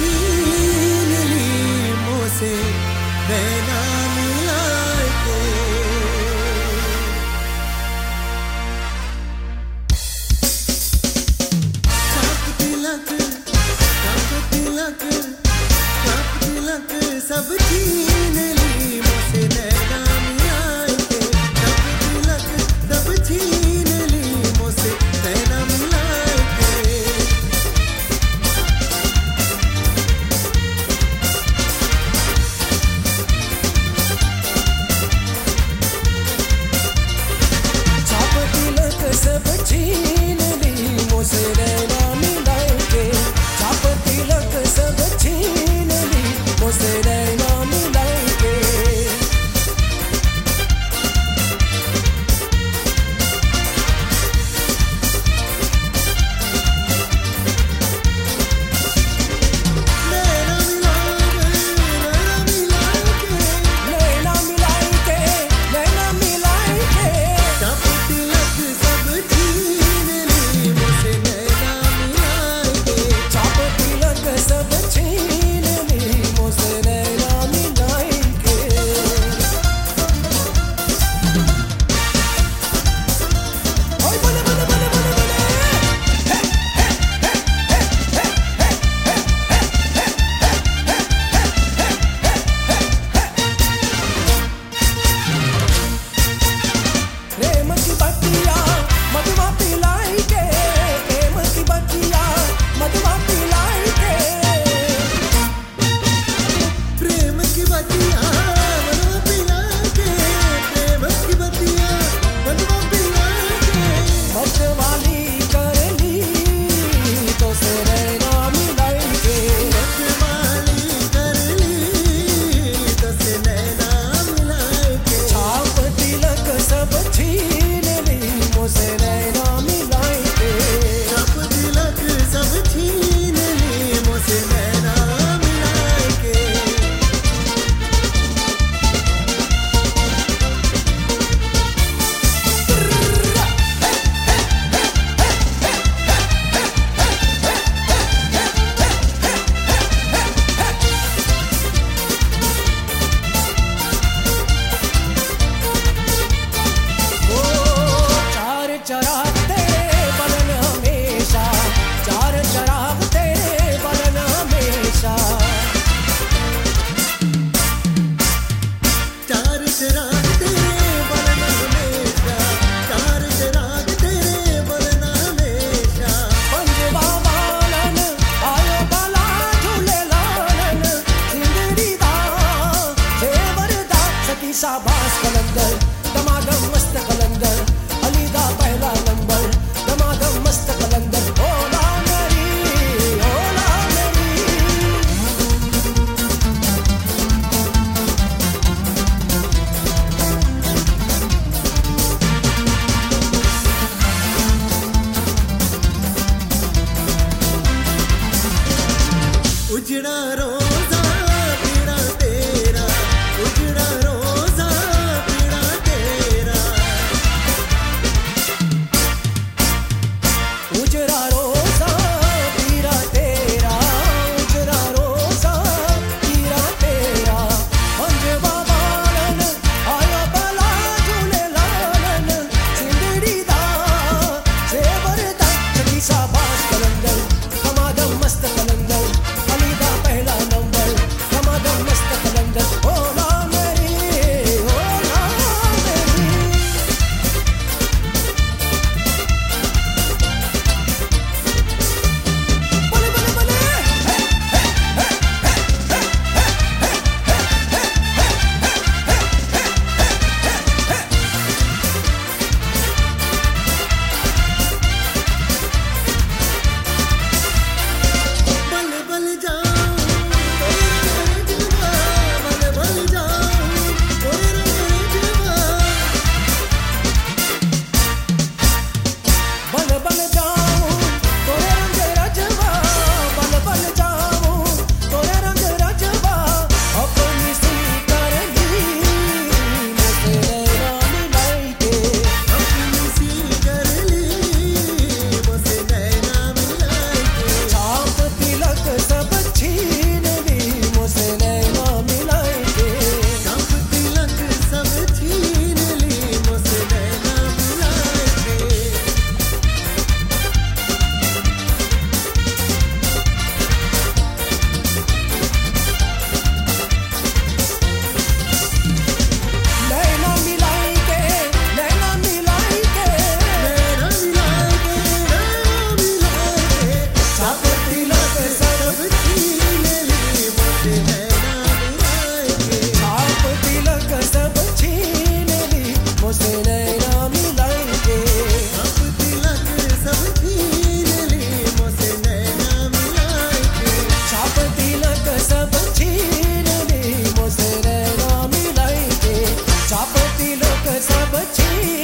You. será? could sabotage.